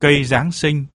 cây Giáng sinh.